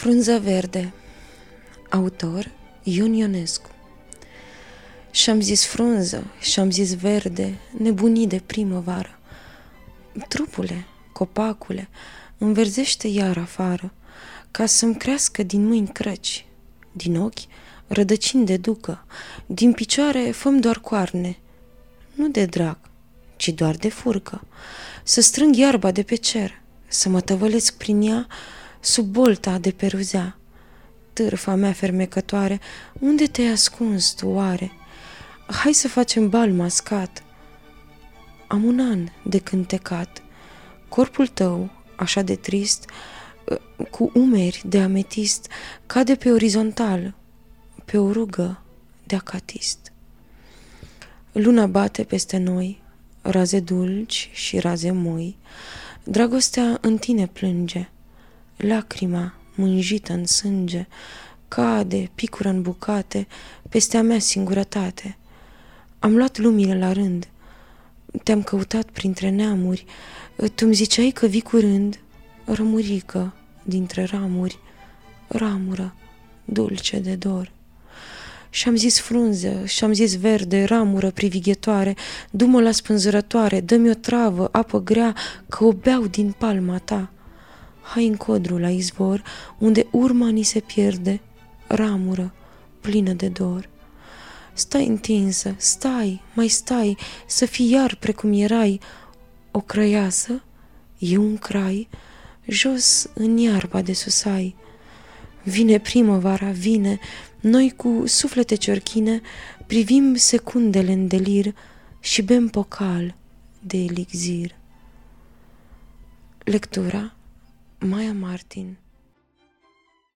Frunza verde. Autor Ion Ionescu. Și-am zis frunză, și-am zis verde, nebunii de primăvară. Trupule, copacule, înverzește iar afară, ca să-mi crească din mâini crăci, din ochi rădăcini de ducă, din picioare făm doar coarne, nu de drag, ci doar de furcă, să strâng iarba de pe cer, să mă tăvălesc prin ea, sub bolta de peruzea. Târfa mea fermecătoare, unde te-ai ascuns tu oare? Hai să facem bal mascat. Am un an de cântecat. Corpul tău, așa de trist, cu umeri de ametist, cade pe orizontal, pe o rugă de acatist. Luna bate peste noi, raze dulci și raze moi, dragostea în tine plânge, Lacrima, mânjită în sânge, cade, picură în bucate, peste a mea singurătate. Am luat lumile la rând, te-am căutat printre neamuri, tu-mi ziceai că vii curând, rămurică dintre ramuri, ramură, dulce de dor. Și-am zis frunză, și-am zis verde, ramură privighetoare, du-mă la spânzurătoare, dă-mi o travă, apă grea, că o beau din palma ta hai în codru la izvor, unde urma ni se pierde, ramură, plină de dor. Stai întinsă, stai, mai stai, să fii iar precum erai, o crăiasă, eu un crai, jos în iarba de susai. Vine primăvara, vine, noi cu suflete ciorchine privim secundele în delir și bem pocal de elixir. Lectura Maya Martin